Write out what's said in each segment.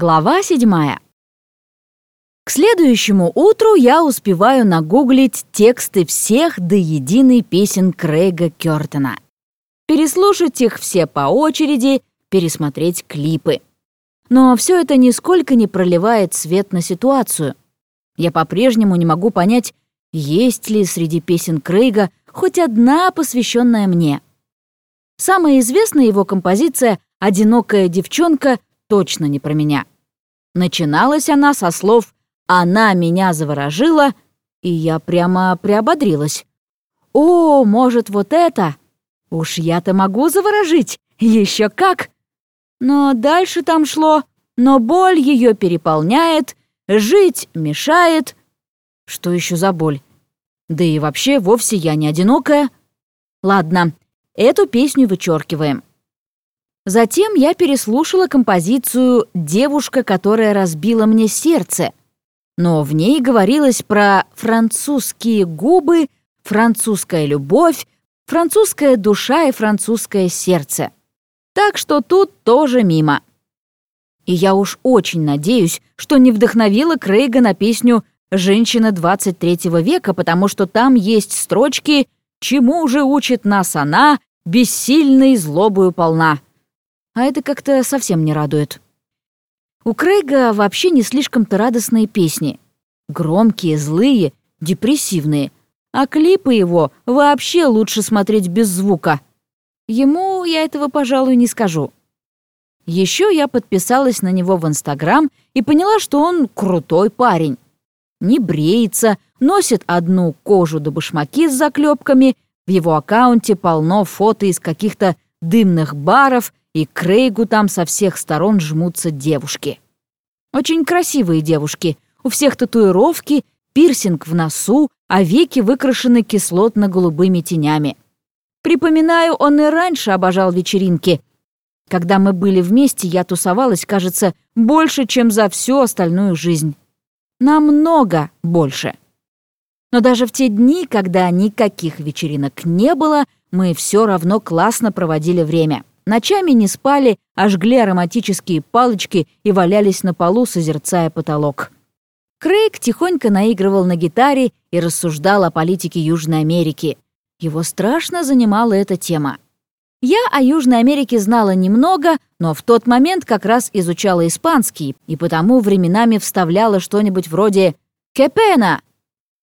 Глава седьмая. К следующему утру я успеваю нагуглить тексты всех до единой песен Крейга Кёртона. Переслушать их все по очереди, пересмотреть клипы. Но все это нисколько не проливает свет на ситуацию. Я по-прежнему не могу понять, есть ли среди песен Крейга хоть одна, посвященная мне. Самая известная его композиция «Одинокая девчонка» точно не про меня. Начиналась она со слов «она меня заворожила», и я прямо приободрилась. «О, может, вот это? Уж я-то могу заворожить, еще как!» Но дальше там шло «но боль ее переполняет», «жить мешает». Что еще за боль? Да и вообще вовсе я не одинокая. Ладно, эту песню вычеркиваем. Затем я переслушала композицию «Девушка, которая разбила мне сердце», но в ней говорилось про французские губы, французская любовь, французская душа и французское сердце. Так что тут тоже мимо. И я уж очень надеюсь, что не вдохновила Крейга на песню «Женщина 23 века», потому что там есть строчки «Чему же учит нас она, бессильной злобою полна» а это как-то совсем не радует. У Крейга вообще не слишком-то радостные песни. Громкие, злые, депрессивные. А клипы его вообще лучше смотреть без звука. Ему я этого, пожалуй, не скажу. Еще я подписалась на него в Инстаграм и поняла, что он крутой парень. Не бреется, носит одну кожу до башмаки с заклепками, в его аккаунте полно фото из каких-то дымных баров и Крейгу там со всех сторон жмутся девушки. Очень красивые девушки, у всех татуировки, пирсинг в носу, а веки выкрашены кислотно-голубыми тенями. Припоминаю, он и раньше обожал вечеринки. Когда мы были вместе, я тусовалась, кажется, больше, чем за всю остальную жизнь. Намного больше. Но даже в те дни, когда никаких вечеринок не было, мы все равно классно проводили время. Ночами не спали, а жгли ароматические палочки и валялись на полу, созерцая потолок. Крейг тихонько наигрывал на гитаре и рассуждал о политике Южной Америки. Его страшно занимала эта тема. Я о Южной Америке знала немного, но в тот момент как раз изучала испанский и потому временами вставляла что-нибудь вроде «кепена»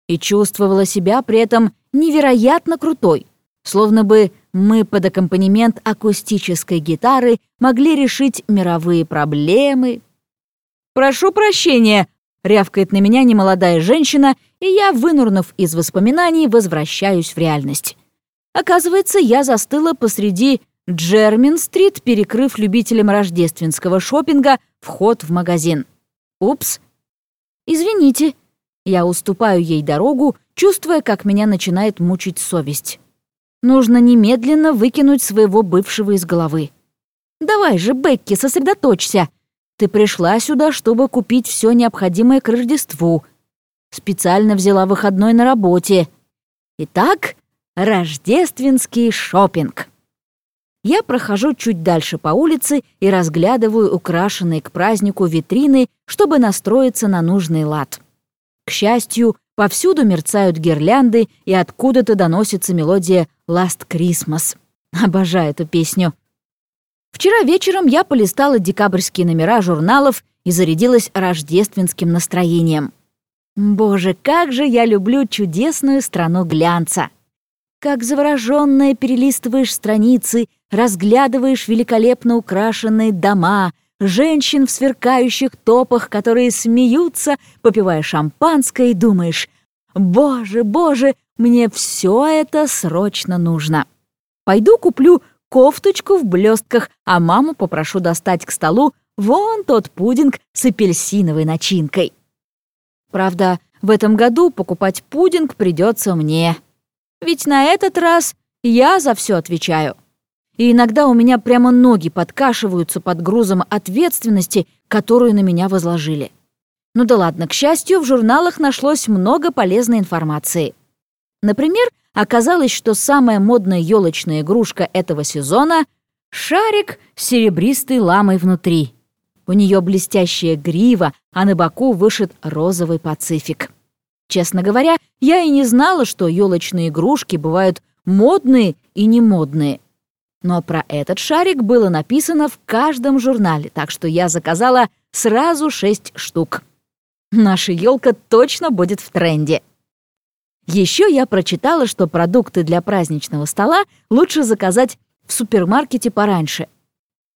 и чувствовала себя при этом невероятно крутой, словно бы мы под аккомпанемент акустической гитары могли решить мировые проблемы. «Прошу прощения», — рявкает на меня немолодая женщина, и я, вынурнув из воспоминаний, возвращаюсь в реальность. Оказывается, я застыла посреди Джермин-стрит, перекрыв любителям рождественского шопинга вход в магазин. Упс. Извините. Я уступаю ей дорогу, чувствуя, как меня начинает мучить совесть. Нужно немедленно выкинуть своего бывшего из головы. Давай же, Бекки, сосредоточься. Ты пришла сюда, чтобы купить все необходимое к Рождеству. Специально взяла выходной на работе. Итак, рождественский шопинг. Я прохожу чуть дальше по улице и разглядываю украшенные к празднику витрины, чтобы настроиться на нужный лад. К счастью, Повсюду мерцают гирлянды, и откуда-то доносится мелодия «Last Christmas». Обожаю эту песню. Вчера вечером я полистала декабрьские номера журналов и зарядилась рождественским настроением. Боже, как же я люблю чудесную страну глянца! Как заворожённая перелистываешь страницы, разглядываешь великолепно украшенные дома — женщин в сверкающих топах, которые смеются, попивая шампанское, и думаешь, «Боже, боже, мне все это срочно нужно. Пойду куплю кофточку в блестках, а маму попрошу достать к столу вон тот пудинг с апельсиновой начинкой». Правда, в этом году покупать пудинг придется мне. Ведь на этот раз я за все отвечаю и иногда у меня прямо ноги подкашиваются под грузом ответственности, которую на меня возложили. Ну да ладно, к счастью, в журналах нашлось много полезной информации. Например, оказалось, что самая модная елочная игрушка этого сезона — шарик с серебристой ламой внутри. У нее блестящая грива, а на боку вышит розовый пацифик. Честно говоря, я и не знала, что елочные игрушки бывают модные и немодные. Но про этот шарик было написано в каждом журнале, так что я заказала сразу шесть штук. Наша елка точно будет в тренде. Еще я прочитала, что продукты для праздничного стола лучше заказать в супермаркете пораньше.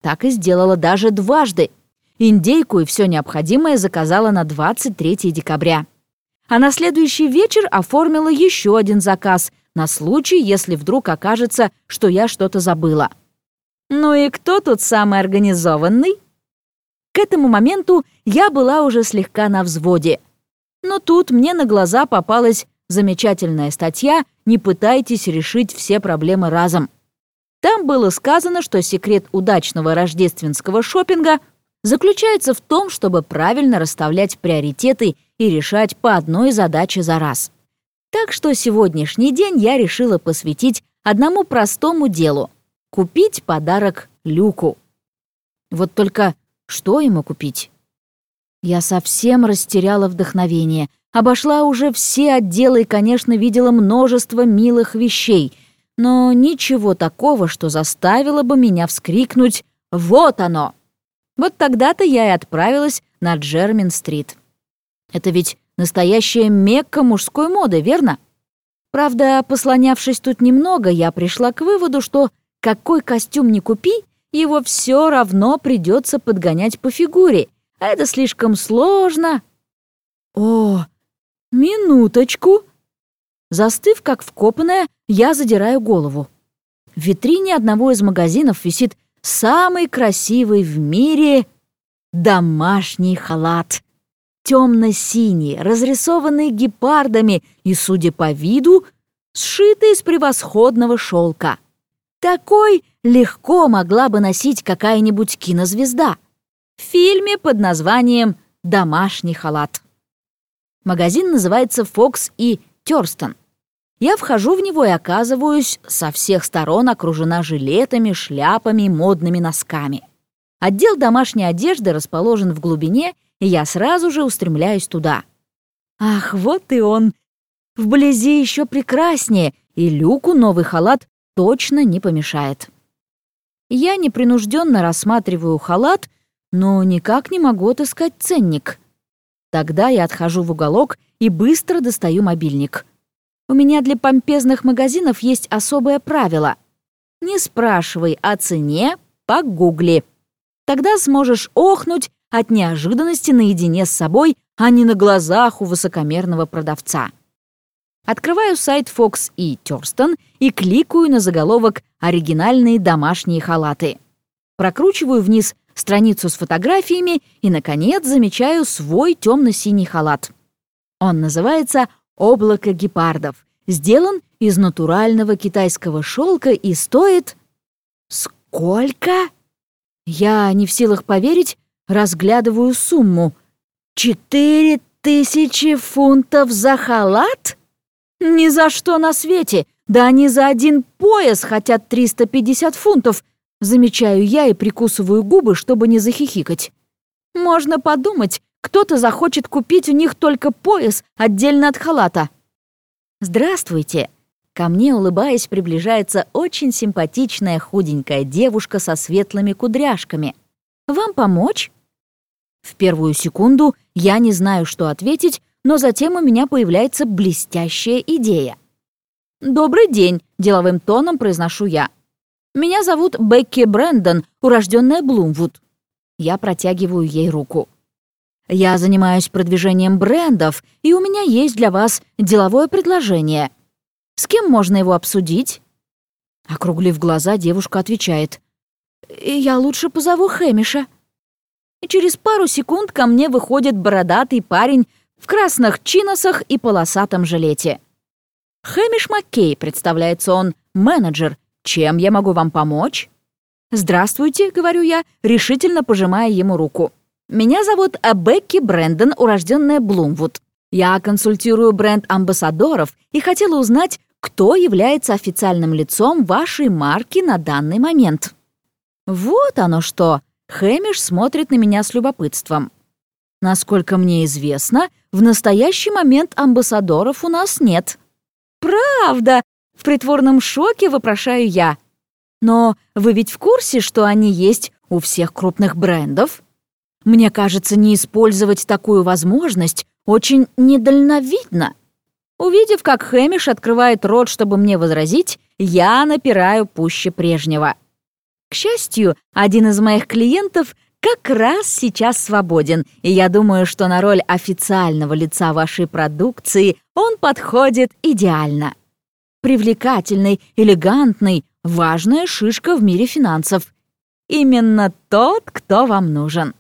Так и сделала даже дважды. Индейку и все необходимое заказала на 23 декабря. А на следующий вечер оформила еще один заказ на случай, если вдруг окажется, что я что-то забыла. Ну и кто тут самый организованный? К этому моменту я была уже слегка на взводе. Но тут мне на глаза попалась замечательная статья «Не пытайтесь решить все проблемы разом». Там было сказано, что секрет удачного рождественского шопинга заключается в том, чтобы правильно расставлять приоритеты и решать по одной задаче за раз. Так что сегодняшний день я решила посвятить одному простому делу — купить подарок Люку. Вот только что ему купить? Я совсем растеряла вдохновение, обошла уже все отделы и, конечно, видела множество милых вещей, но ничего такого, что заставило бы меня вскрикнуть «Вот оно!». Вот тогда-то я и отправилась на Джермин-стрит. Это ведь Настоящая мекка мужской моды, верно? Правда, послонявшись тут немного, я пришла к выводу, что какой костюм ни купи, его все равно придется подгонять по фигуре, а это слишком сложно. О, минуточку. Застыв, как вкопанная, я задираю голову. В витрине одного из магазинов висит самый красивый в мире домашний халат темно-синий, разрисованный гепардами и, судя по виду, сшитый из превосходного шелка. Такой легко могла бы носить какая-нибудь кинозвезда. В фильме под названием «Домашний халат». Магазин называется «Фокс и Тёрстон». Я вхожу в него и оказываюсь со всех сторон окружена жилетами, шляпами, модными носками. Отдел домашней одежды расположен в глубине я сразу же устремляюсь туда. Ах, вот и он! Вблизи еще прекраснее, и Люку новый халат точно не помешает. Я непринужденно рассматриваю халат, но никак не могу отыскать ценник. Тогда я отхожу в уголок и быстро достаю мобильник. У меня для помпезных магазинов есть особое правило. Не спрашивай о цене, погугли. Тогда сможешь охнуть от неожиданности наедине с собой, а не на глазах у высокомерного продавца. Открываю сайт Fox и Тёрстон и кликаю на заголовок «Оригинальные домашние халаты». Прокручиваю вниз страницу с фотографиями и, наконец, замечаю свой темно-синий халат. Он называется «Облако гепардов», сделан из натурального китайского шелка и стоит... Сколько? Я не в силах поверить, разглядываю сумму. «Четыре тысячи фунтов за халат? Ни за что на свете! Да они за один пояс хотят 350 фунтов!» Замечаю я и прикусываю губы, чтобы не захихикать. Можно подумать, кто-то захочет купить у них только пояс отдельно от халата. «Здравствуйте!» Ко мне, улыбаясь, приближается очень симпатичная худенькая девушка со светлыми кудряшками. «Вам помочь?» В первую секунду я не знаю, что ответить, но затем у меня появляется блестящая идея. «Добрый день», — деловым тоном произношу я. «Меня зовут Бекки Брэндон, урожденная Блумвуд». Я протягиваю ей руку. «Я занимаюсь продвижением брендов, и у меня есть для вас деловое предложение. С кем можно его обсудить?» Округлив глаза, девушка отвечает. «Я лучше позову Хэмиша» и через пару секунд ко мне выходит бородатый парень в красных чиносах и полосатом жилете. «Хэмиш Маккей», — представляется он, — «менеджер. Чем я могу вам помочь?» «Здравствуйте», — говорю я, решительно пожимая ему руку. «Меня зовут Бекки Брэндон, урожденная Блумвуд. Я консультирую бренд амбассадоров и хотела узнать, кто является официальным лицом вашей марки на данный момент». «Вот оно что!» Хэмиш смотрит на меня с любопытством. Насколько мне известно, в настоящий момент амбассадоров у нас нет. Правда? В притворном шоке вопрошаю я. Но вы ведь в курсе, что они есть у всех крупных брендов? Мне кажется, не использовать такую возможность очень недальновидно. Увидев, как Хэмиш открывает рот, чтобы мне возразить, я напираю пуще прежнего. К счастью, один из моих клиентов как раз сейчас свободен, и я думаю, что на роль официального лица вашей продукции он подходит идеально. Привлекательный, элегантный, важная шишка в мире финансов. Именно тот, кто вам нужен.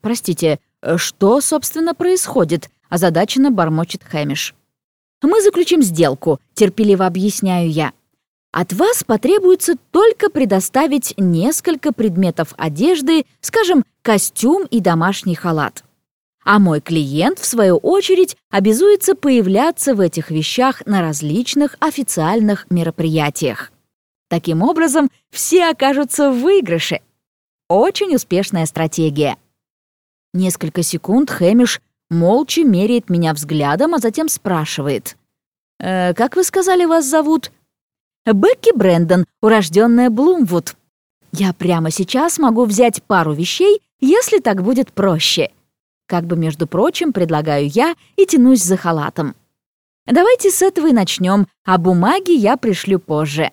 Простите, что, собственно, происходит? озадаченно бормочет Хэмиш. Мы заключим сделку, терпеливо объясняю я. От вас потребуется только предоставить несколько предметов одежды, скажем, костюм и домашний халат. А мой клиент, в свою очередь, обязуется появляться в этих вещах на различных официальных мероприятиях. Таким образом, все окажутся в выигрыше. Очень успешная стратегия. Несколько секунд Хэмиш молча меряет меня взглядом, а затем спрашивает. «Э, «Как вы сказали, вас зовут?» Бекки Брэндон, урожденная Блумвуд. Я прямо сейчас могу взять пару вещей, если так будет проще. Как бы, между прочим, предлагаю я и тянусь за халатом. Давайте с этого и начнем, а бумаги я пришлю позже.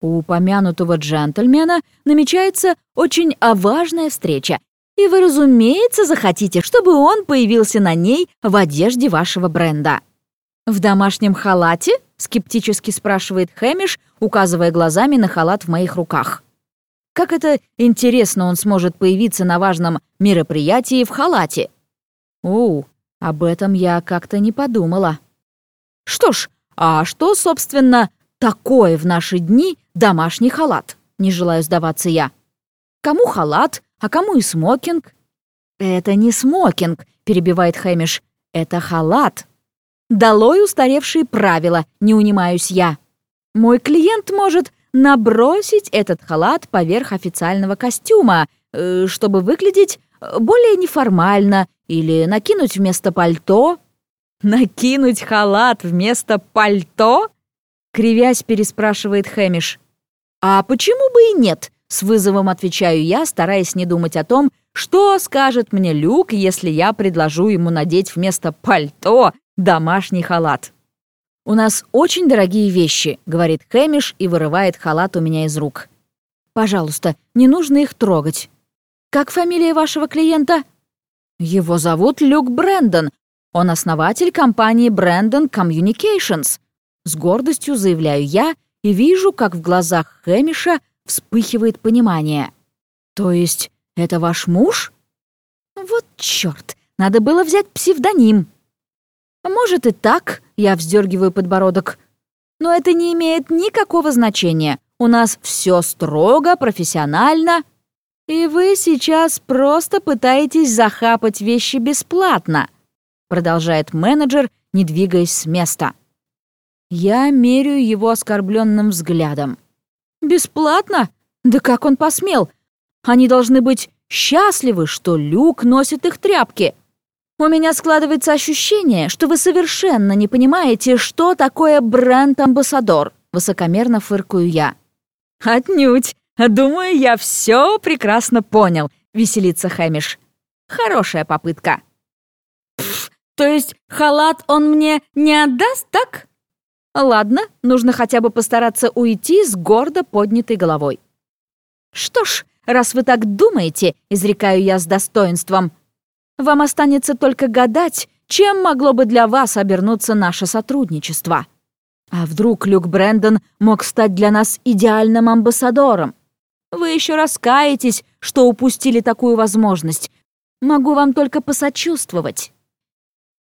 У упомянутого джентльмена намечается очень важная встреча, и вы, разумеется, захотите, чтобы он появился на ней в одежде вашего бренда. В домашнем халате — скептически спрашивает Хэмиш, указывая глазами на халат в моих руках. Как это интересно он сможет появиться на важном мероприятии в халате? О, об этом я как-то не подумала. Что ж, а что, собственно, такое в наши дни домашний халат? Не желаю сдаваться я. Кому халат, а кому и смокинг? Это не смокинг, перебивает Хэмиш. Это халат. Долой устаревшие правила, не унимаюсь я. Мой клиент может набросить этот халат поверх официального костюма, э, чтобы выглядеть э, более неформально, или накинуть вместо пальто. «Накинуть халат вместо пальто?» Кривясь, переспрашивает Хэмиш. «А почему бы и нет?» С вызовом отвечаю я, стараясь не думать о том, что скажет мне Люк, если я предложу ему надеть вместо пальто домашний халат. «У нас очень дорогие вещи», — говорит Хэмиш и вырывает халат у меня из рук. «Пожалуйста, не нужно их трогать». «Как фамилия вашего клиента?» «Его зовут Люк Брэндон. Он основатель компании Brandon Communications». С гордостью заявляю я и вижу, как в глазах Хэмиша вспыхивает понимание. «То есть это ваш муж?» «Вот чёрт, надо было взять псевдоним». «Может и так», — я вздергиваю подбородок. «Но это не имеет никакого значения. У нас все строго, профессионально. И вы сейчас просто пытаетесь захапать вещи бесплатно», продолжает менеджер, не двигаясь с места. Я меряю его оскорбленным взглядом. «Бесплатно? Да как он посмел? Они должны быть счастливы, что Люк носит их тряпки». У меня складывается ощущение, что вы совершенно не понимаете, что такое бренд-амбассадор», — высокомерно фыркаю я. «Отнюдь. Думаю, я все прекрасно понял», — веселится Хэмиш. «Хорошая попытка». «Пф, то есть халат он мне не отдаст, так?» «Ладно, нужно хотя бы постараться уйти с гордо поднятой головой». «Что ж, раз вы так думаете», — изрекаю я с достоинством, — вам останется только гадать, чем могло бы для вас обернуться наше сотрудничество. А вдруг Люк Брэндон мог стать для нас идеальным амбассадором? Вы еще раскаетесь, что упустили такую возможность. Могу вам только посочувствовать.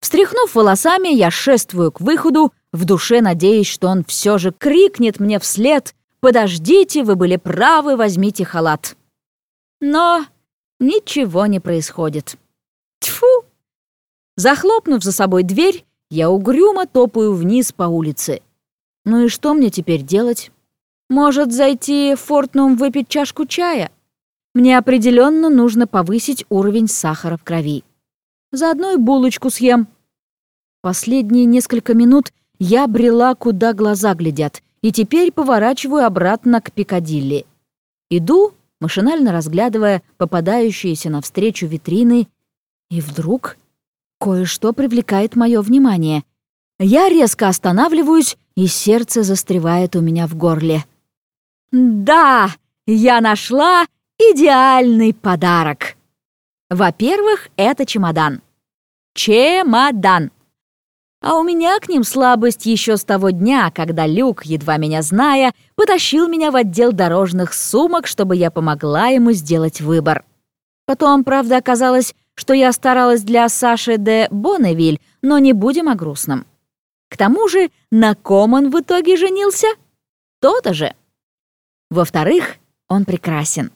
Встряхнув волосами, я шествую к выходу, в душе надеясь, что он все же крикнет мне вслед «Подождите, вы были правы, возьмите халат». Но ничего не происходит. Тьфу! Захлопнув за собой дверь, я угрюмо топаю вниз по улице. Ну и что мне теперь делать? Может, зайти в Фортнум выпить чашку чая? Мне определенно нужно повысить уровень сахара в крови. Заодно и булочку съем. Последние несколько минут я брела, куда глаза глядят, и теперь поворачиваю обратно к Пикадилли. Иду, машинально разглядывая попадающиеся навстречу витрины, и вдруг кое-что привлекает мое внимание. Я резко останавливаюсь, и сердце застревает у меня в горле. «Да, я нашла идеальный подарок!» Во-первых, это чемодан. Чемодан. А у меня к ним слабость еще с того дня, когда Люк, едва меня зная, потащил меня в отдел дорожных сумок, чтобы я помогла ему сделать выбор. Потом, правда, оказалось, что я старалась для Саши де Бонневиль, но не будем о грустном. К тому же, на ком он в итоге женился? То-то же. Во-вторых, он прекрасен.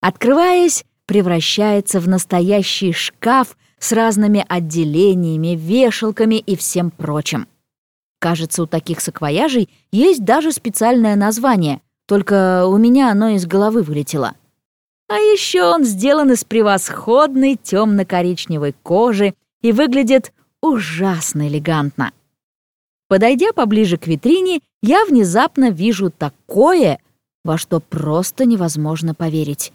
Открываясь, превращается в настоящий шкаф с разными отделениями, вешалками и всем прочим. Кажется, у таких саквояжей есть даже специальное название, только у меня оно из головы вылетело. А еще он сделан из превосходной темно-коричневой кожи и выглядит ужасно элегантно. Подойдя поближе к витрине, я внезапно вижу такое, во что просто невозможно поверить.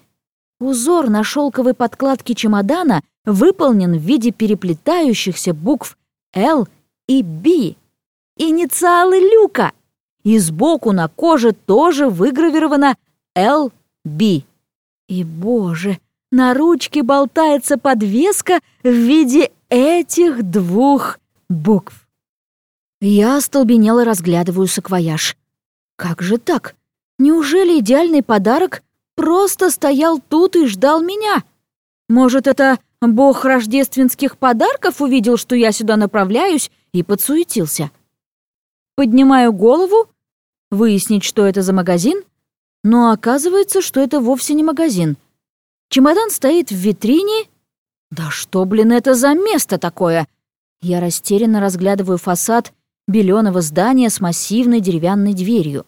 Узор на шелковой подкладке чемодана выполнен в виде переплетающихся букв «Л» и «Б». Инициалы люка. И сбоку на коже тоже выгравировано «Л», «Б». И, боже, на ручке болтается подвеска в виде этих двух букв. Я остолбенело разглядываю саквояж. Как же так? Неужели идеальный подарок просто стоял тут и ждал меня? Может, это бог рождественских подарков увидел, что я сюда направляюсь, и подсуетился? Поднимаю голову, выяснить, что это за магазин, но оказывается, что это вовсе не магазин. Чемодан стоит в витрине. Да что, блин, это за место такое? Я растерянно разглядываю фасад беленого здания с массивной деревянной дверью.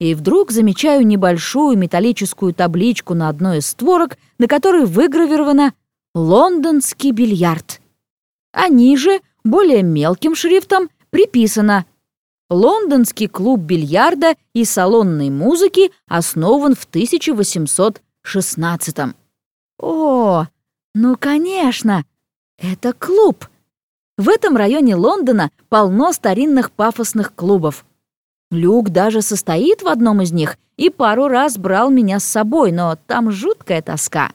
И вдруг замечаю небольшую металлическую табличку на одной из створок, на которой выгравировано «Лондонский бильярд». А ниже, более мелким шрифтом, приписано Лондонский клуб бильярда и салонной музыки основан в 1816 -м. О, ну конечно, это клуб. В этом районе Лондона полно старинных пафосных клубов. Люк даже состоит в одном из них и пару раз брал меня с собой, но там жуткая тоска.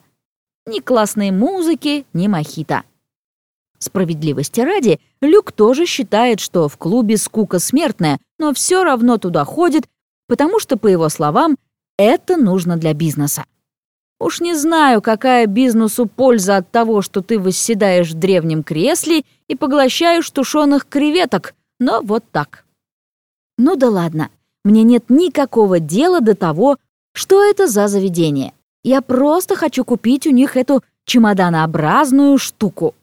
Ни классной музыки, ни мохито. Справедливости ради, Люк тоже считает, что в клубе скука смертная, но все равно туда ходит, потому что, по его словам, это нужно для бизнеса. Уж не знаю, какая бизнесу польза от того, что ты восседаешь в древнем кресле и поглощаешь тушеных креветок, но вот так. Ну да ладно, мне нет никакого дела до того, что это за заведение. Я просто хочу купить у них эту чемоданообразную штуку.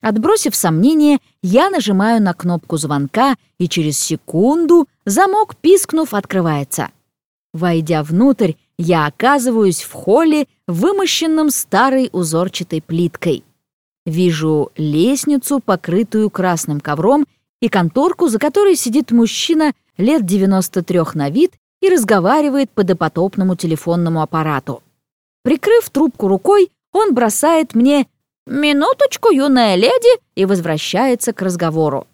Отбросив сомнения, я нажимаю на кнопку звонка, и через секунду замок, пискнув, открывается. Войдя внутрь, я оказываюсь в холле, вымощенном старой узорчатой плиткой. Вижу лестницу, покрытую красным ковром, и конторку, за которой сидит мужчина лет 93 на вид и разговаривает по допотопному телефонному аппарату. Прикрыв трубку рукой, он бросает мне «Минуточку, юная леди!» и возвращается к разговору.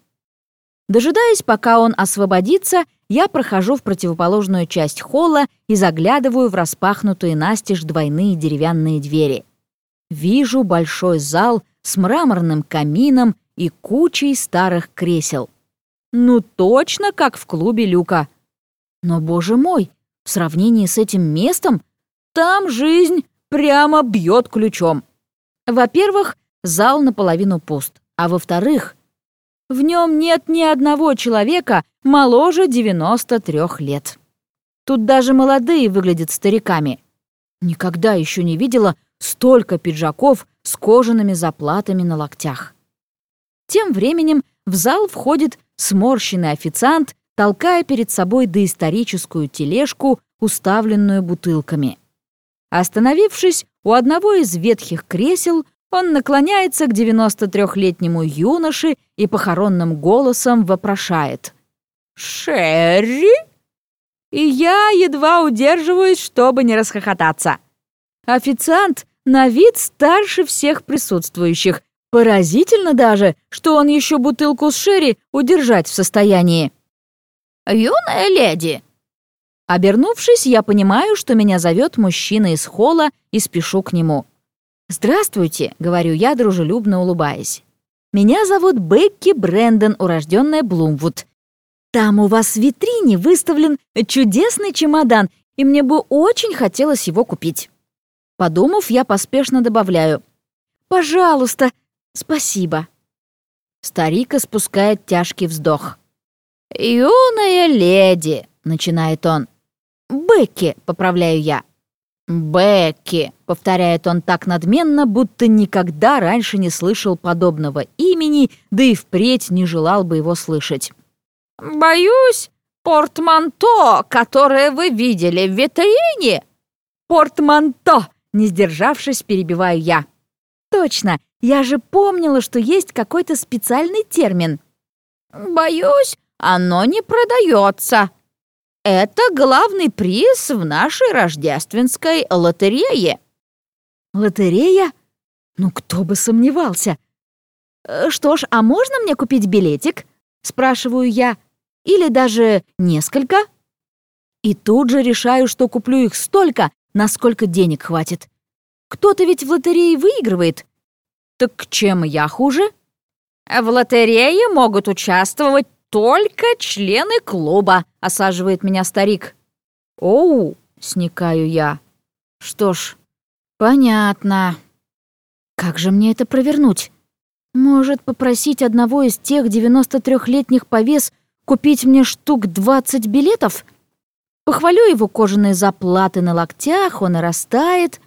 Дожидаясь, пока он освободится, я прохожу в противоположную часть холла и заглядываю в распахнутые настежь двойные деревянные двери. Вижу большой зал с мраморным камином и кучей старых кресел. Ну точно как в клубе Люка. Но, боже мой, в сравнении с этим местом, там жизнь прямо бьет ключом. Во-первых, зал наполовину пуст, а во-вторых, в нем нет ни одного человека моложе 93 лет. Тут даже молодые выглядят стариками. Никогда еще не видела столько пиджаков с кожаными заплатами на локтях. Тем временем в зал входит сморщенный официант, толкая перед собой доисторическую тележку, уставленную бутылками. Остановившись у одного из ветхих кресел, он наклоняется к 93-летнему юноше и похоронным голосом вопрошает. «Шерри?» И я едва удерживаюсь, чтобы не расхохотаться. Официант на вид старше всех присутствующих. Поразительно даже, что он еще бутылку с шерри удержать в состоянии. «Юная леди!» Обернувшись, я понимаю, что меня зовет мужчина из холла и спешу к нему. «Здравствуйте», — говорю я, дружелюбно улыбаясь. «Меня зовут Бекки Брэндон, урожденная Блумвуд. Там у вас в витрине выставлен чудесный чемодан, и мне бы очень хотелось его купить». Подумав, я поспешно добавляю. «Пожалуйста, спасибо». Старик испускает тяжкий вздох. «Юная леди», — начинает он. «Бекки», — поправляю я. «Бекки», — повторяет он так надменно, будто никогда раньше не слышал подобного имени, да и впредь не желал бы его слышать. «Боюсь, портманто, которое вы видели в витрине...» «Портманто!» — не сдержавшись, перебиваю я. «Точно, я же помнила, что есть какой-то специальный термин». «Боюсь, оно не продается», это главный приз в нашей рождественской лотерее». «Лотерея? Ну, кто бы сомневался. Э, что ж, а можно мне купить билетик?» — спрашиваю я. «Или даже несколько?» И тут же решаю, что куплю их столько, насколько денег хватит. Кто-то ведь в лотерее выигрывает. Так чем я хуже? В лотерее могут участвовать «Только члены клуба», — осаживает меня старик. «Оу», — сникаю я. «Что ж, понятно. Как же мне это провернуть? Может, попросить одного из тех 93-летних повес купить мне штук 20 билетов? Похвалю его кожаные заплаты на локтях, он и растает.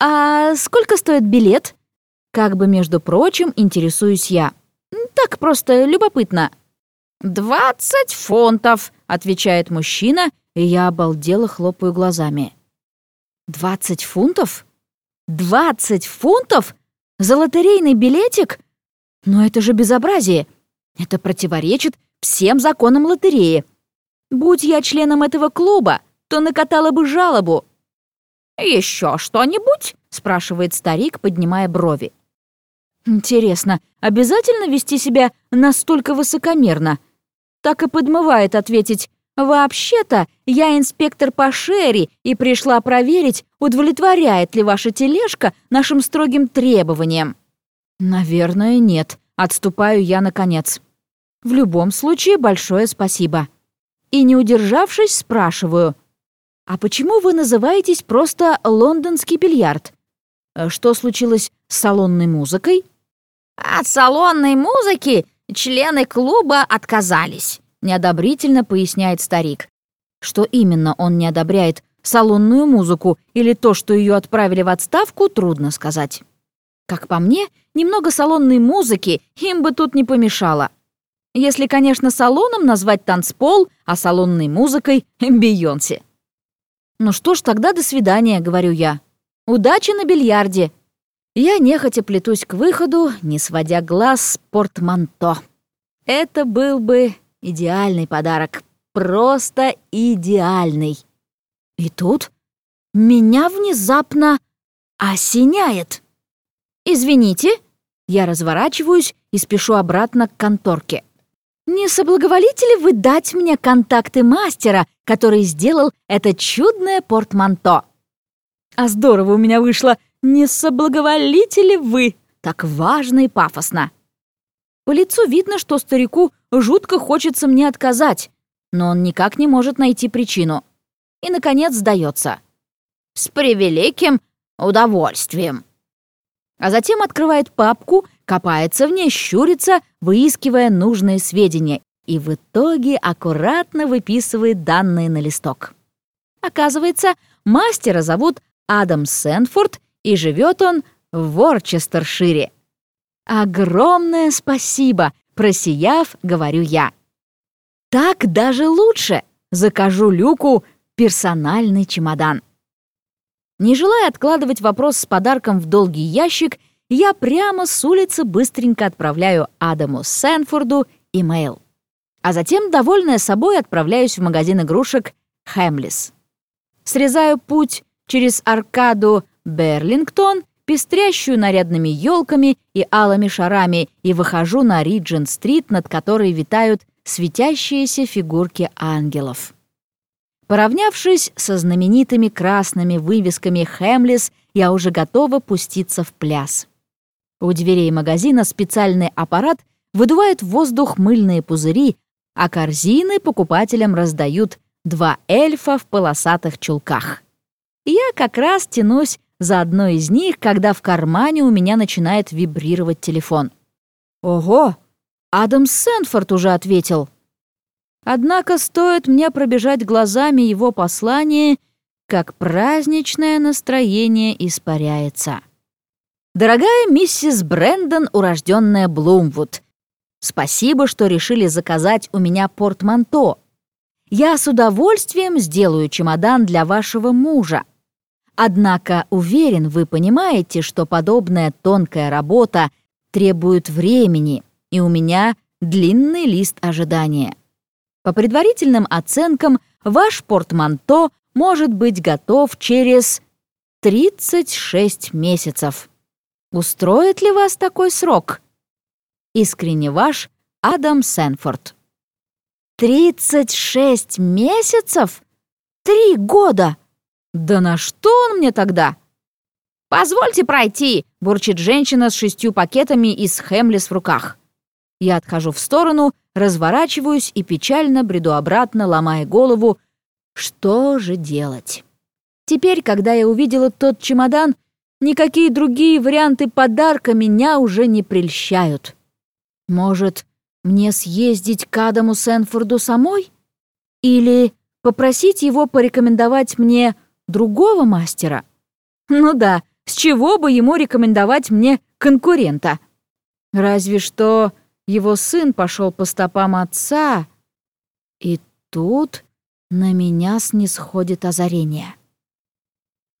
А сколько стоит билет? Как бы, между прочим, интересуюсь я. Так просто любопытно. «Двадцать фунтов», — отвечает мужчина, и я обалдело хлопаю глазами. «Двадцать фунтов? Двадцать фунтов? За лотерейный билетик? Но это же безобразие. Это противоречит всем законам лотереи. Будь я членом этого клуба, то накатала бы жалобу». «Еще что-нибудь?» — спрашивает старик, поднимая брови. «Интересно, обязательно вести себя настолько высокомерно?» Так и подмывает ответить «Вообще-то я инспектор по Шерри и пришла проверить, удовлетворяет ли ваша тележка нашим строгим требованиям». «Наверное, нет», — отступаю я наконец. «В любом случае, большое спасибо». И, не удержавшись, спрашиваю, «А почему вы называетесь просто лондонский бильярд? Что случилось с салонной музыкой?» «От салонной музыки члены клуба отказались», — неодобрительно поясняет старик. Что именно он не одобряет, салонную музыку или то, что ее отправили в отставку, трудно сказать. Как по мне, немного салонной музыки им бы тут не помешало. Если, конечно, салоном назвать танцпол, а салонной музыкой — Бейонсе. «Ну что ж, тогда до свидания», — говорю я. «Удачи на бильярде», я нехотя плетусь к выходу, не сводя глаз с портманто. Это был бы идеальный подарок. Просто идеальный. И тут меня внезапно осеняет. «Извините», я разворачиваюсь и спешу обратно к конторке. «Не соблаговолите ли вы дать мне контакты мастера, который сделал это чудное портманто?» «А здорово у меня вышло!» «Не соблаговолите ли вы?» Так важно и пафосно. По лицу видно, что старику жутко хочется мне отказать, но он никак не может найти причину. И, наконец, сдается. «С превеликим удовольствием!» А затем открывает папку, копается в ней, щурится, выискивая нужные сведения, и в итоге аккуратно выписывает данные на листок. Оказывается, мастера зовут Адам Сенфорд, и живет он в Ворчестершире. Огромное спасибо, просияв, говорю я. Так даже лучше. Закажу Люку персональный чемодан. Не желая откладывать вопрос с подарком в долгий ящик, я прямо с улицы быстренько отправляю Адаму Сэнфорду имейл. А затем, довольная собой, отправляюсь в магазин игрушек «Хэмлис». Срезаю путь через аркаду Берлингтон, пестрящую нарядными елками и алыми шарами, и выхожу на Риджин-стрит, над которой витают светящиеся фигурки ангелов. Поравнявшись со знаменитыми красными вывесками «Хэмлис», я уже готова пуститься в пляс. У дверей магазина специальный аппарат выдувает в воздух мыльные пузыри, а корзины покупателям раздают два эльфа в полосатых чулках. Я как раз тянусь за одной из них, когда в кармане у меня начинает вибрировать телефон. «Ого! Адам Сэнфорд уже ответил!» Однако стоит мне пробежать глазами его послание, как праздничное настроение испаряется. «Дорогая миссис Брэндон, урожденная Блумвуд, спасибо, что решили заказать у меня портманто. Я с удовольствием сделаю чемодан для вашего мужа. Однако, уверен, вы понимаете, что подобная тонкая работа требует времени, и у меня длинный лист ожидания. По предварительным оценкам, ваш портманто может быть готов через 36 месяцев. Устроит ли вас такой срок? Искренне ваш Адам Сенфорд. 36 месяцев? Три года! Да на что он мне тогда? «Позвольте пройти!» — бурчит женщина с шестью пакетами из Хемлис в руках. Я отхожу в сторону, разворачиваюсь и печально бреду обратно, ломая голову. Что же делать? Теперь, когда я увидела тот чемодан, никакие другие варианты подарка меня уже не прельщают. Может, мне съездить к Адаму Сенфорду самой? Или попросить его порекомендовать мне другого мастера? Ну да, с чего бы ему рекомендовать мне конкурента? Разве что его сын пошел по стопам отца, и тут на меня снисходит озарение.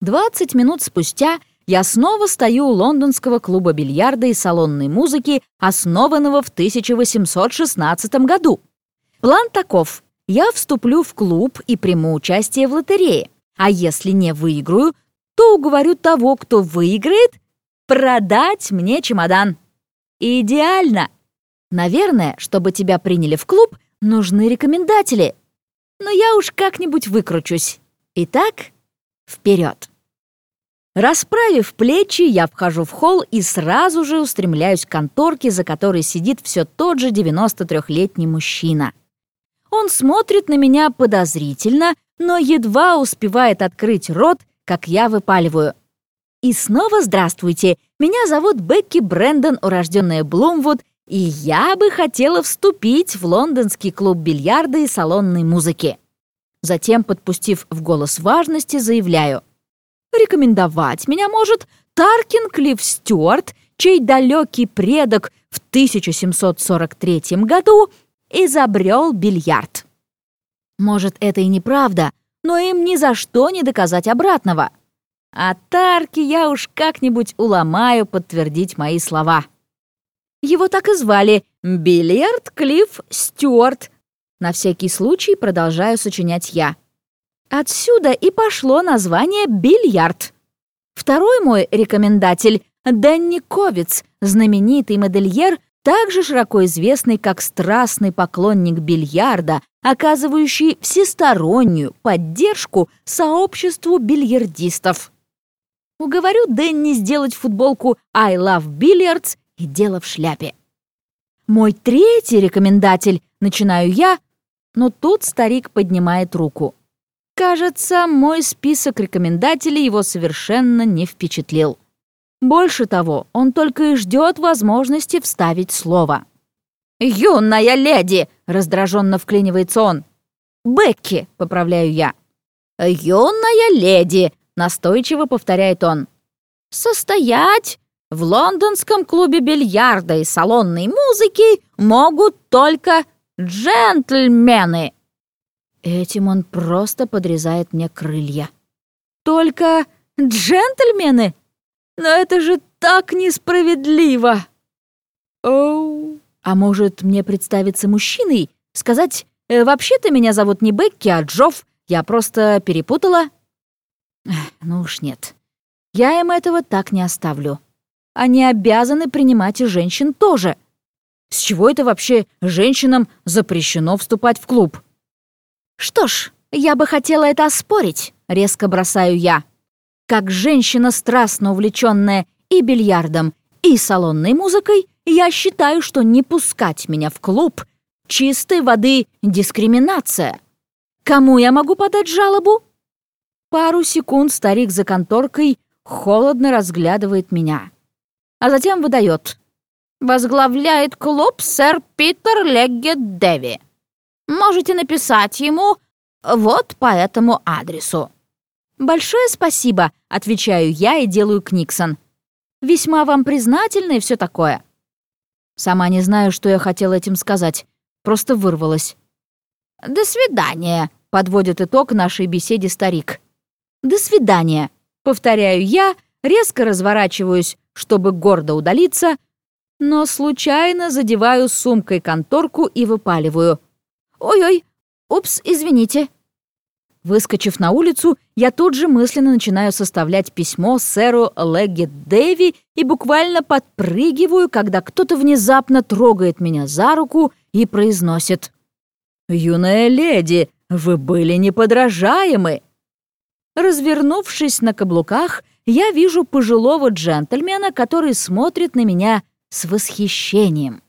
Двадцать минут спустя я снова стою у лондонского клуба бильярда и салонной музыки, основанного в 1816 году. План таков. Я вступлю в клуб и приму участие в лотерее. А если не выиграю, то уговорю того, кто выиграет, продать мне чемодан. Идеально! Наверное, чтобы тебя приняли в клуб, нужны рекомендатели. Но я уж как-нибудь выкручусь. Итак, вперед. Расправив плечи, я вхожу в холл и сразу же устремляюсь к конторке, за которой сидит все тот же 93-летний мужчина. Он смотрит на меня подозрительно, но едва успевает открыть рот, как я выпаливаю. И снова здравствуйте. Меня зовут Бекки Брэндон, урожденная Блумвуд, и я бы хотела вступить в лондонский клуб бильярда и салонной музыки. Затем, подпустив в голос важности, заявляю. Рекомендовать меня может Таркин Клифф Стюарт, чей далекий предок в 1743 году изобрел бильярд. Может, это и неправда, но им ни за что не доказать обратного. А Тарки я уж как-нибудь уломаю подтвердить мои слова. Его так и звали — Бильярд Клифф Стюарт. На всякий случай продолжаю сочинять я. Отсюда и пошло название «бильярд». Второй мой рекомендатель — Дэнни Ковиц, знаменитый модельер, также широко известный как страстный поклонник бильярда, оказывающий всестороннюю поддержку сообществу бильярдистов. Уговорю Дэнни сделать футболку «I love billiards» и дело в шляпе. Мой третий рекомендатель, начинаю я, но тут старик поднимает руку. Кажется, мой список рекомендателей его совершенно не впечатлил. Больше того, он только и ждет возможности вставить слово. «Юная леди!» — раздраженно вклинивается он. «Бекки!» — поправляю я. «Юная леди!» — настойчиво повторяет он. «Состоять в лондонском клубе бильярда и салонной музыки могут только джентльмены. Этим он просто подрезает мне крылья. Только Джентльмены? Но это же так несправедливо!» «Оу, а может, мне представиться мужчиной? Сказать, э, вообще-то меня зовут не Бекки, а Джофф, я просто перепутала?» «Ну уж нет. Я им этого так не оставлю. Они обязаны принимать и женщин тоже. С чего это вообще женщинам запрещено вступать в клуб?» «Что ж, я бы хотела это оспорить», — резко бросаю я. Как женщина, страстно увлеченная и бильярдом, и салонной музыкой, я считаю, что не пускать меня в клуб — чистой воды дискриминация. Кому я могу подать жалобу? Пару секунд старик за конторкой холодно разглядывает меня, а затем выдает. Возглавляет клуб сэр Питер Леггет Деви. Можете написать ему вот по этому адресу. «Большое спасибо», — отвечаю я и делаю Книксон. «Весьма вам признательна и все такое». Сама не знаю, что я хотела этим сказать. Просто вырвалась. «До свидания», — подводит итог нашей беседе старик. «До свидания», — повторяю я, резко разворачиваюсь, чтобы гордо удалиться, но случайно задеваю сумкой конторку и выпаливаю. «Ой-ой, упс, извините». Выскочив на улицу, я тут же мысленно начинаю составлять письмо сэру Легги Дэви и буквально подпрыгиваю, когда кто-то внезапно трогает меня за руку и произносит «Юная леди, вы были неподражаемы!» Развернувшись на каблуках, я вижу пожилого джентльмена, который смотрит на меня с восхищением.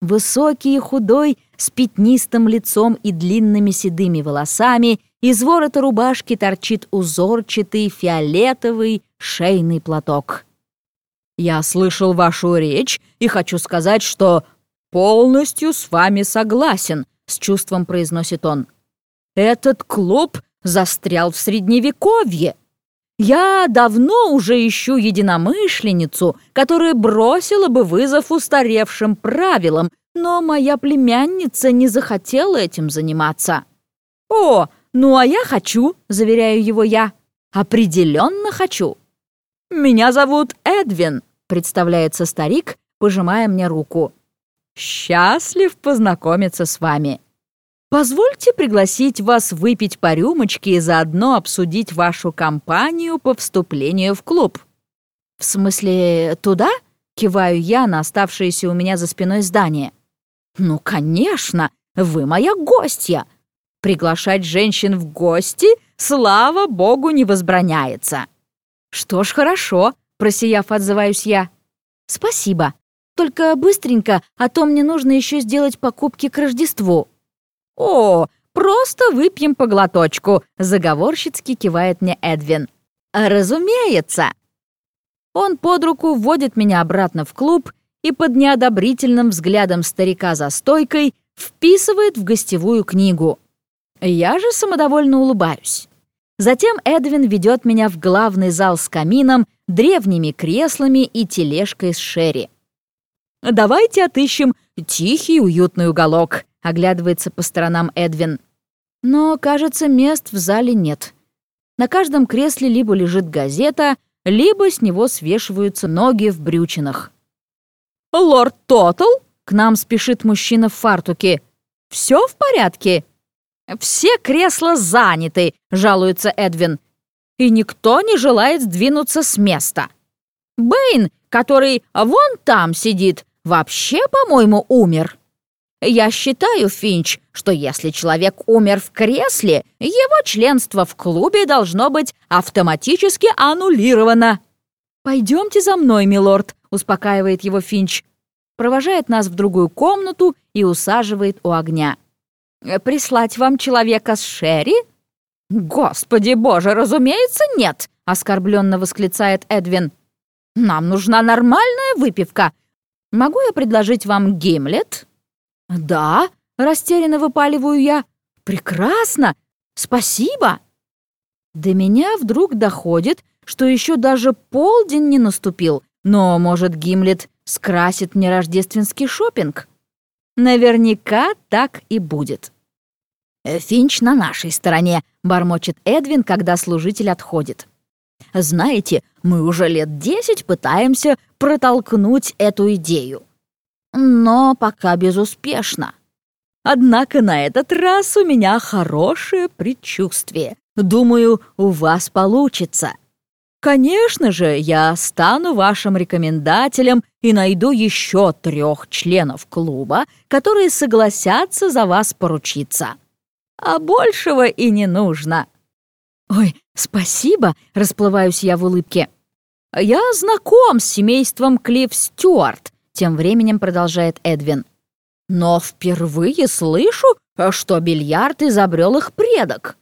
Высокий и худой, с пятнистым лицом и длинными седыми волосами, из ворота рубашки торчит узорчатый фиолетовый шейный платок. «Я слышал вашу речь и хочу сказать, что полностью с вами согласен», — с чувством произносит он. «Этот клуб застрял в Средневековье. Я давно уже ищу единомышленницу, которая бросила бы вызов устаревшим правилам, но моя племянница не захотела этим заниматься. «О, ну а я хочу», — заверяю его я. «Определенно хочу». «Меня зовут Эдвин», — представляется старик, пожимая мне руку. «Счастлив познакомиться с вами». Позвольте пригласить вас выпить по рюмочке и заодно обсудить вашу кампанию по вступлению в клуб». «В смысле, туда?» — киваю я на оставшееся у меня за спиной здание. «Ну, конечно, вы моя гостья. Приглашать женщин в гости, слава богу, не возбраняется». «Что ж, хорошо», — просияв, отзываюсь я. «Спасибо. Только быстренько, а то мне нужно еще сделать покупки к Рождеству». «О, просто выпьем по глоточку», — заговорщицки кивает мне Эдвин. «Разумеется». Он под руку вводит меня обратно в клуб и под неодобрительным взглядом старика за стойкой вписывает в гостевую книгу. Я же самодовольно улыбаюсь. Затем Эдвин ведет меня в главный зал с камином, древними креслами и тележкой с Шерри. «Давайте отыщем тихий уютный уголок», — оглядывается по сторонам Эдвин. Но, кажется, мест в зале нет. На каждом кресле либо лежит газета, либо с него свешиваются ноги в брючинах. «Лорд Тотал?» — к нам спешит мужчина в фартуке. «Все в порядке?» «Все кресла заняты», — жалуется Эдвин. «И никто не желает сдвинуться с места. Бэйн, который вон там сидит, вообще, по-моему, умер». Я считаю, Финч, что если человек умер в кресле, его членство в клубе должно быть автоматически аннулировано. «Пойдемте за мной, милорд», — успокаивает его Финч. Провожает нас в другую комнату и усаживает у огня. «Прислать вам человека с Шерри?» «Господи боже, разумеется, нет!» — оскорбленно восклицает Эдвин. «Нам нужна нормальная выпивка. Могу я предложить вам гимлет?» «Да», — растерянно выпаливаю я. «Прекрасно! Спасибо!» До меня вдруг доходит, что еще даже полдень не наступил, но, может, Гимлет скрасит мне рождественский шопинг? Наверняка так и будет. «Финч на нашей стороне», — бормочет Эдвин, когда служитель отходит. Знаете, мы уже лет десять пытаемся протолкнуть эту идею. Но пока безуспешно. Однако на этот раз у меня хорошее предчувствие. Думаю, у вас получится. Конечно же, я стану вашим рекомендателем и найду еще трех членов клуба, которые согласятся за вас поручиться. А большего и не нужно. Ой, спасибо, расплываюсь я в улыбке. Я знаком с семейством Клифф Стюарт, тем временем продолжает Эдвин. Но впервые слышу, что бильярд изобрел их предок.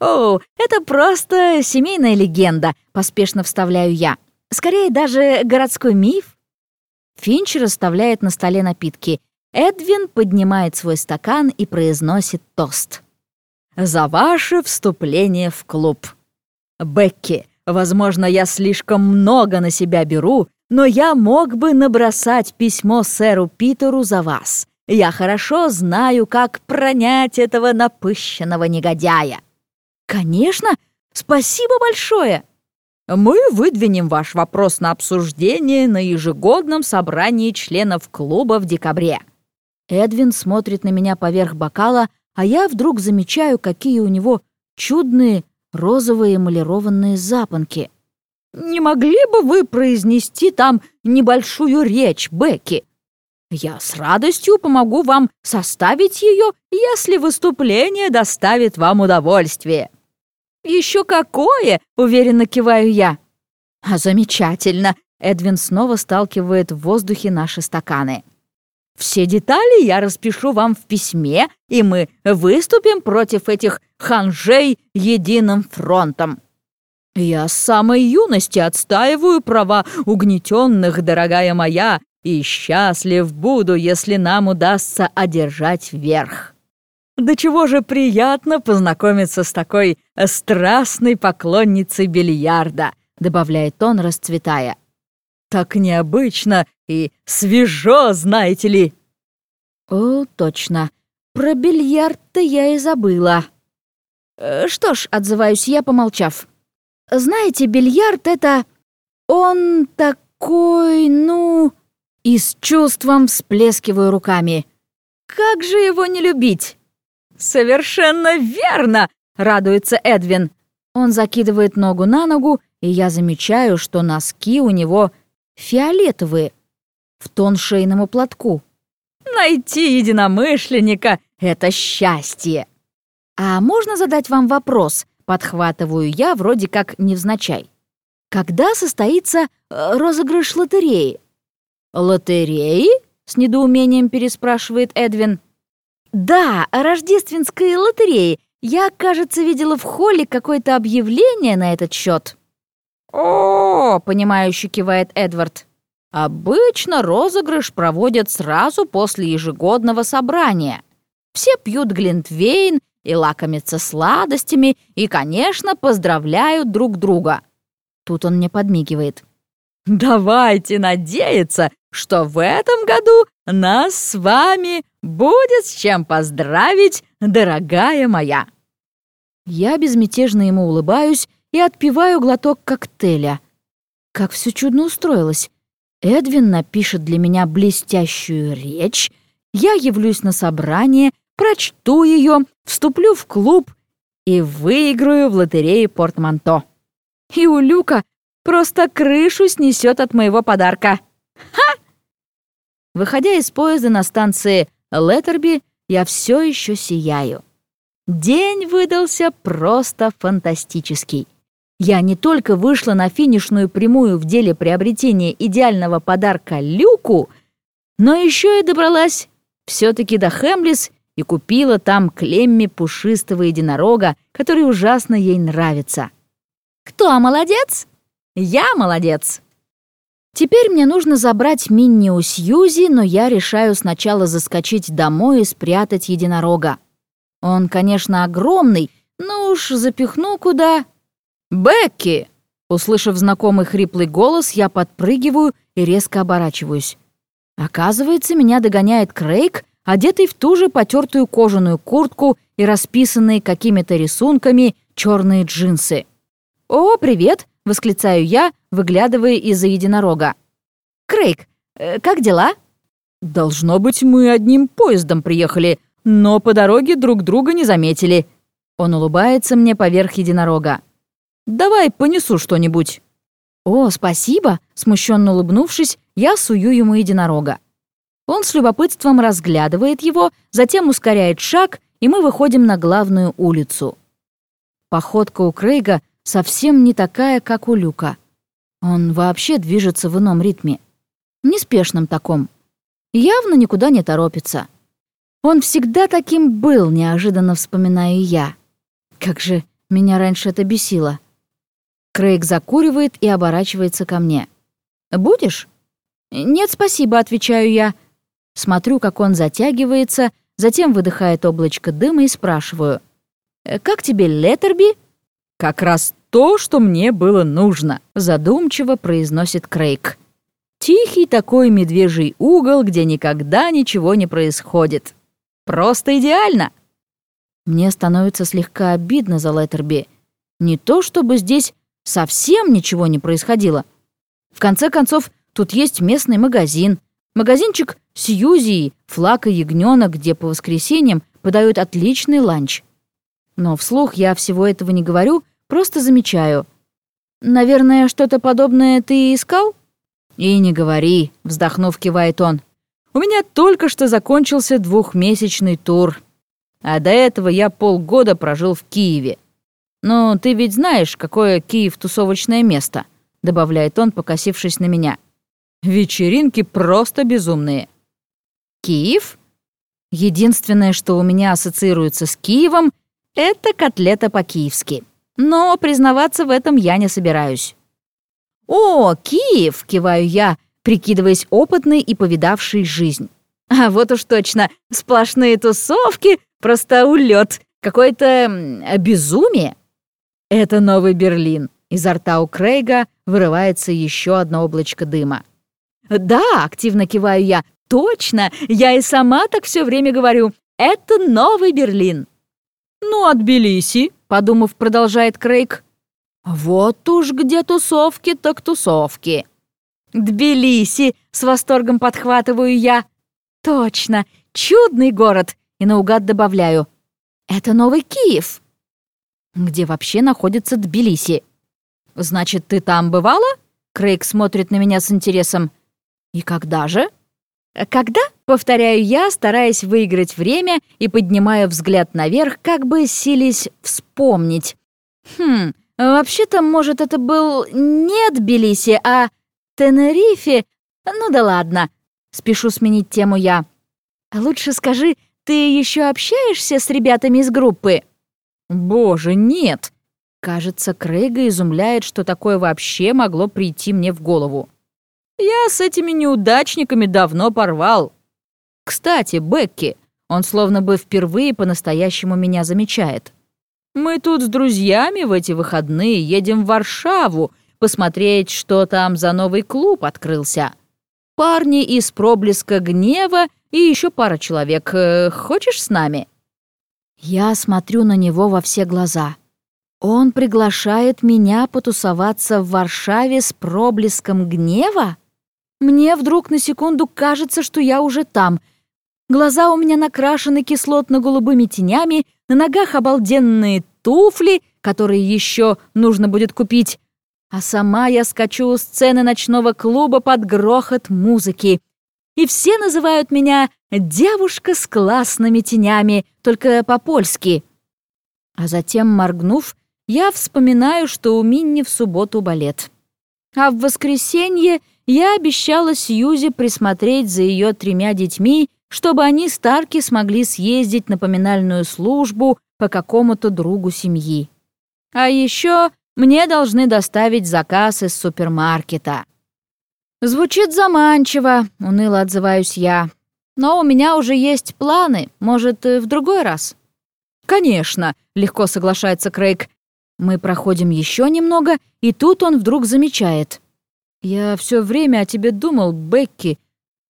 «О, это просто семейная легенда», — поспешно вставляю я. «Скорее даже городской миф». Финч расставляет на столе напитки. Эдвин поднимает свой стакан и произносит тост. «За ваше вступление в клуб». «Бекки, возможно, я слишком много на себя беру, но я мог бы набросать письмо сэру Питеру за вас. Я хорошо знаю, как пронять этого напыщенного негодяя». «Конечно! Спасибо большое!» «Мы выдвинем ваш вопрос на обсуждение на ежегодном собрании членов клуба в декабре». Эдвин смотрит на меня поверх бокала, а я вдруг замечаю, какие у него чудные розовые эмалированные запонки. «Не могли бы вы произнести там небольшую речь, Бекки?» Я с радостью помогу вам составить ее, если выступление доставит вам удовольствие». «Еще какое!» — уверенно киваю я. «А замечательно!» — Эдвин снова сталкивает в воздухе наши стаканы. «Все детали я распишу вам в письме, и мы выступим против этих ханжей единым фронтом. Я с самой юности отстаиваю права угнетенных, дорогая моя, и счастлив буду, если нам удастся одержать верх. Да чего же приятно познакомиться с такой страстной поклонницей бильярда, добавляет он, расцветая. Так необычно и свежо, знаете ли. О, точно. Про бильярд-то я и забыла. Э, что ж, отзываюсь я, помолчав. Знаете, бильярд — это... Он такой, ну... И с чувством всплескиваю руками. Как же его не любить? Совершенно верно, радуется Эдвин. Он закидывает ногу на ногу, и я замечаю, что носки у него фиолетовые, в тон шейному платку. Найти единомышленника — это счастье. А можно задать вам вопрос? Подхватываю я вроде как невзначай. Когда состоится э, розыгрыш лотереи? «Лотереи?» — с недоумением переспрашивает Эдвин. «Да, рождественской лотереи. Я, кажется, видела в холле какое-то объявление на этот счет». «О, — понимающе кивает Эдвард, — обычно розыгрыш проводят сразу после ежегодного собрания. Все пьют глинтвейн и лакомятся сладостями и, конечно, поздравляют друг друга». Тут он мне подмигивает. «Давайте надеяться, что в этом году нас с вами будет с чем поздравить, дорогая моя!» Я безмятежно ему улыбаюсь и отпиваю глоток коктейля. Как все чудно устроилось. Эдвин напишет для меня блестящую речь, я явлюсь на собрание, прочту ее, вступлю в клуб и выиграю в лотерее портманто. И у Люка просто крышу снесет от моего подарка. Ха! Выходя из поезда на станции Леттерби, я все еще сияю. День выдался просто фантастический. Я не только вышла на финишную прямую в деле приобретения идеального подарка Люку, но еще и добралась все-таки до Хемлис и купила там Клемми пушистого единорога, который ужасно ей нравится. Кто молодец? Я молодец. Теперь мне нужно забрать Минни у Сьюзи, но я решаю сначала заскочить домой и спрятать единорога. Он, конечно, огромный, но уж запихну куда. «Бекки!» Услышав знакомый хриплый голос, я подпрыгиваю и резко оборачиваюсь. Оказывается, меня догоняет Крейг, одетый в ту же потертую кожаную куртку и расписанные какими-то рисунками черные джинсы. «О, привет!» — восклицаю я, выглядывая из-за единорога. «Крейг, э, как дела?» «Должно быть, мы одним поездом приехали, но по дороге друг друга не заметили». Он улыбается мне поверх единорога. «Давай понесу что-нибудь». «О, спасибо!» — смущенно улыбнувшись, я сую ему единорога. Он с любопытством разглядывает его, затем ускоряет шаг, и мы выходим на главную улицу. Походка у Крейга совсем не такая, как у Люка. Он вообще движется в ином ритме. Неспешном таком. Явно никуда не торопится. Он всегда таким был, неожиданно вспоминаю я. Как же меня раньше это бесило. Крейг закуривает и оборачивается ко мне. «Будешь?» «Нет, спасибо», — отвечаю я. Смотрю, как он затягивается, затем выдыхает облачко дыма и спрашиваю. «Э, «Как тебе Леттерби?» «Как раз то, что мне было нужно», — задумчиво произносит Крейг. «Тихий такой медвежий угол, где никогда ничего не происходит. Просто идеально!» Мне становится слегка обидно за Леттерби. Не то, чтобы здесь совсем ничего не происходило. В конце концов, тут есть местный магазин. Магазинчик Сьюзи, флаг и ягнёнок, где по воскресеньям подают отличный ланч. Но вслух я всего этого не говорю, просто замечаю. «Наверное, что-то подобное ты искал?» «И не говори», — вздохнув, кивает он. «У меня только что закончился двухмесячный тур. А до этого я полгода прожил в Киеве. «Ну, ты ведь знаешь, какое Киев тусовочное место», — добавляет он, покосившись на меня. «Вечеринки просто безумные». «Киев?» Единственное, что у меня ассоциируется с Киевом, это котлета по-киевски. Но признаваться в этом я не собираюсь. «О, Киев!» — киваю я, прикидываясь опытной и повидавшей жизнь. А вот уж точно, сплошные тусовки, просто улет, какое-то безумие. Это новый Берлин. Изо рта у Крейга вырывается еще одно облачко дыма. «Да», — активно киваю я, — «точно, я и сама так все время говорю. Это новый Берлин». «Ну, от Тбилиси», — подумав, продолжает Крейг. «Вот уж где тусовки, так тусовки». «Тбилиси», — с восторгом подхватываю я. «Точно, чудный город», — и наугад добавляю. «Это новый Киев» где вообще находится Тбилиси. «Значит, ты там бывала?» Крейг смотрит на меня с интересом. «И когда же?» «Когда?» — повторяю я, стараясь выиграть время и поднимая взгляд наверх, как бы сились вспомнить. «Хм, вообще-то, может, это был не Тбилиси, а Тенерифе? Ну да ладно». Спешу сменить тему я. «Лучше скажи, ты еще общаешься с ребятами из группы?» «Боже, нет!» Кажется, Крейга изумляет, что такое вообще могло прийти мне в голову. «Я с этими неудачниками давно порвал. Кстати, Бекки, он словно бы впервые по-настоящему меня замечает. Мы тут с друзьями в эти выходные едем в Варшаву посмотреть, что там за новый клуб открылся. Парни из проблеска гнева и еще пара человек. Э, хочешь с нами?» Я смотрю на него во все глаза. Он приглашает меня потусоваться в Варшаве с проблеском гнева? Мне вдруг на секунду кажется, что я уже там. Глаза у меня накрашены кислотно-голубыми тенями, на ногах обалденные туфли, которые еще нужно будет купить. А сама я скачу у сцены ночного клуба под грохот музыки. И все называют меня «девушка с классными тенями», только по-польски. А затем, моргнув, я вспоминаю, что у Минни в субботу балет. А в воскресенье я обещала Сьюзи присмотреть за ее тремя детьми, чтобы они старки смогли съездить на поминальную службу по какому-то другу семьи. А еще мне должны доставить заказ из супермаркета. «Звучит заманчиво», — уныло отзываюсь я. «Но у меня уже есть планы, может, в другой раз?» «Конечно», — легко соглашается Крейг. Мы проходим еще немного, и тут он вдруг замечает. «Я все время о тебе думал, Бекки.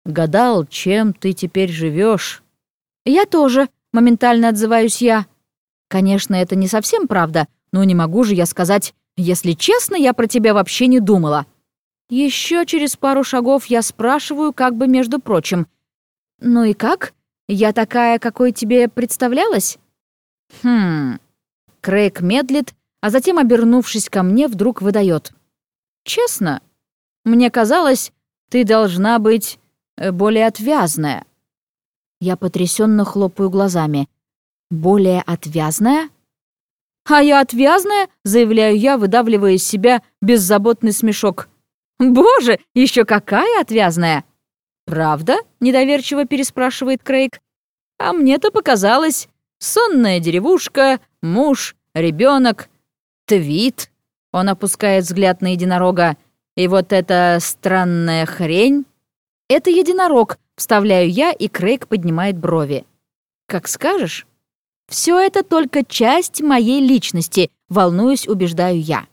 Гадал, чем ты теперь живешь. «Я тоже», — моментально отзываюсь я. Конечно, это не совсем правда, но не могу же я сказать Если честно, я про тебя вообще не думала. Еще через пару шагов я спрашиваю, как бы между прочим. «Ну и как? Я такая, какой тебе представлялась?» «Хм...» Крейг медлит, а затем, обернувшись ко мне, вдруг выдает. «Честно, мне казалось, ты должна быть э, более отвязная». Я потрясенно хлопаю глазами. «Более отвязная?» «А я отвязная?» — заявляю я, выдавливая из себя беззаботный смешок. «Боже, еще какая отвязная!» «Правда?» — недоверчиво переспрашивает Крейг. «А мне-то показалось. Сонная деревушка, муж, ребенок, твит». Он опускает взгляд на единорога. «И вот эта странная хрень...» «Это единорог», — вставляю я, и Крейг поднимает брови. «Как скажешь». «Все это только часть моей личности», — волнуюсь, убеждаю я.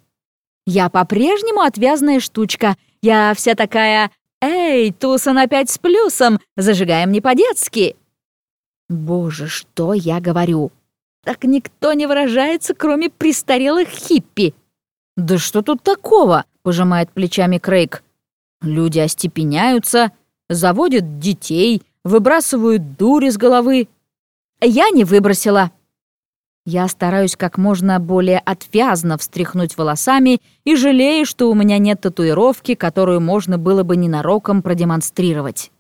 «Я по-прежнему отвязная штучка. Я вся такая «Эй, Тусон опять с плюсом! Зажигаем не по-детски!» Боже, что я говорю! Так никто не выражается, кроме престарелых хиппи. «Да что тут такого?» — пожимает плечами Крейг. «Люди остепеняются, заводят детей, выбрасывают дурь из головы». «Я не выбросила», я стараюсь как можно более отвязно встряхнуть волосами и жалею, что у меня нет татуировки, которую можно было бы ненароком продемонстрировать.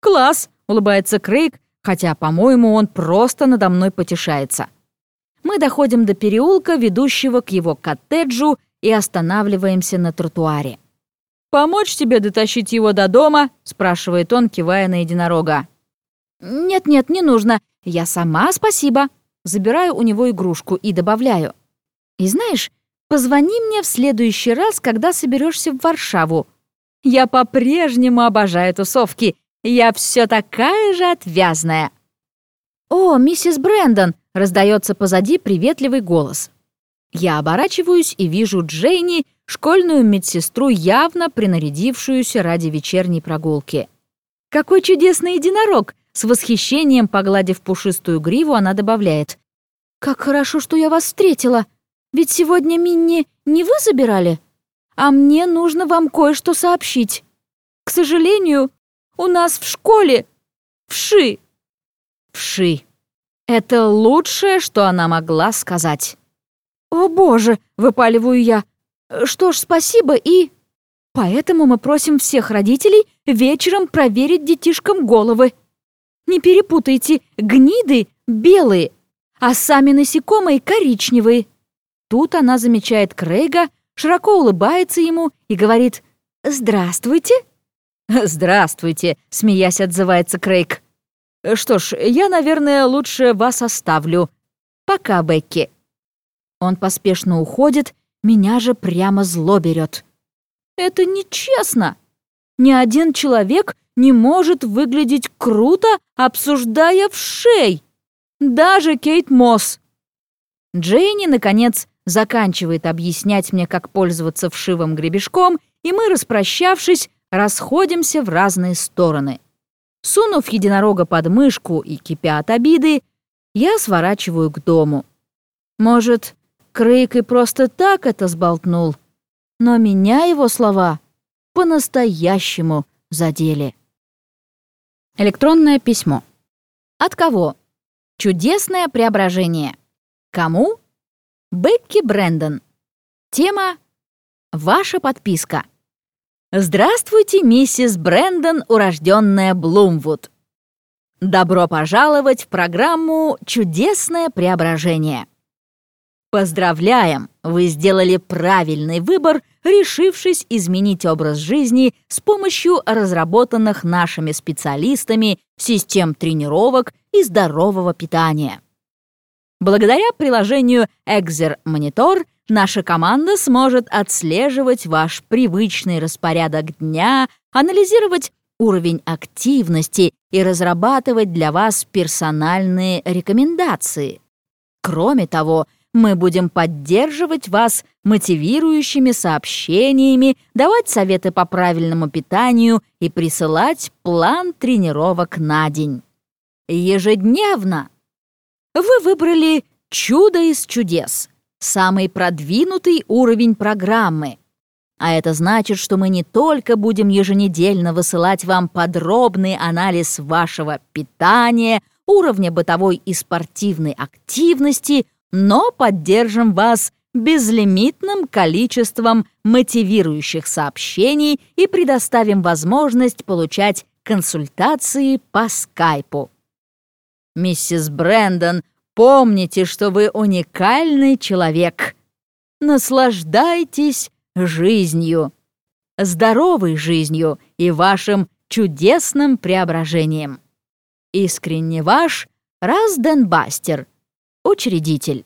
«Класс!» — улыбается Крейг, хотя, по-моему, он просто надо мной потешается. Мы доходим до переулка, ведущего к его коттеджу, и останавливаемся на тротуаре. «Помочь тебе дотащить его до дома?» — спрашивает он, кивая на единорога. «Нет-нет, не нужно. Я сама, спасибо», забираю у него игрушку и добавляю. «И знаешь, позвони мне в следующий раз, когда соберешься в Варшаву. Я по-прежнему обожаю тусовки. Я все такая же отвязная». «О, миссис Брэндон!» — раздается позади приветливый голос. Я оборачиваюсь и вижу Джейни, школьную медсестру, явно принарядившуюся ради вечерней прогулки. «Какой чудесный единорог! С восхищением, погладив пушистую гриву, она добавляет. «Как хорошо, что я вас встретила. Ведь сегодня Минни не вы забирали? А мне нужно вам кое-что сообщить. К сожалению, у нас в школе вши». «Вши». Это лучшее, что она могла сказать. «О, боже!» — выпаливаю я. «Что ж, спасибо и...» «Поэтому мы просим всех родителей вечером проверить детишкам головы», не перепутайте, гниды белые, а сами насекомые коричневые. Тут она замечает Крейга, широко улыбается ему и говорит «Здравствуйте». «Здравствуйте», — смеясь отзывается Крейг. «Что ж, я, наверное, лучше вас оставлю. Пока, Бекки». Он поспешно уходит, меня же прямо зло берет. «Это нечестно. Ни один человек не может выглядеть круто, обсуждая в шей. Даже Кейт Мосс. Джейни, наконец, заканчивает объяснять мне, как пользоваться вшивым гребешком, и мы, распрощавшись, расходимся в разные стороны. Сунув единорога под мышку и кипя от обиды, я сворачиваю к дому. Может, Крейг и просто так это сболтнул, но меня его слова по-настоящему задели. Электронное письмо. От кого? Чудесное преображение. Кому? Бекки Брэндон. Тема «Ваша подписка». Здравствуйте, миссис Брэндон, урожденная Блумвуд. Добро пожаловать в программу «Чудесное преображение». Поздравляем! Вы сделали правильный выбор, решившись изменить образ жизни с помощью разработанных нашими специалистами систем тренировок и здорового питания. Благодаря приложению Exer Monitor наша команда сможет отслеживать ваш привычный распорядок дня, анализировать уровень активности и разрабатывать для вас персональные рекомендации. Кроме того, мы будем поддерживать вас мотивирующими сообщениями, давать советы по правильному питанию и присылать план тренировок на день. Ежедневно. Вы выбрали чудо из чудес. самый продвинутый уровень программы. А это значит, что мы не только будем еженедельно высылать вам подробный анализ вашего питания, уровня бытовой и спортивной активности, но поддержим вас безлимитным количеством мотивирующих сообщений и предоставим возможность получать консультации по скайпу. Миссис Брэндон, помните, что вы уникальный человек. Наслаждайтесь жизнью, здоровой жизнью и вашим чудесным преображением. Искренне ваш Разденбастер, учредитель.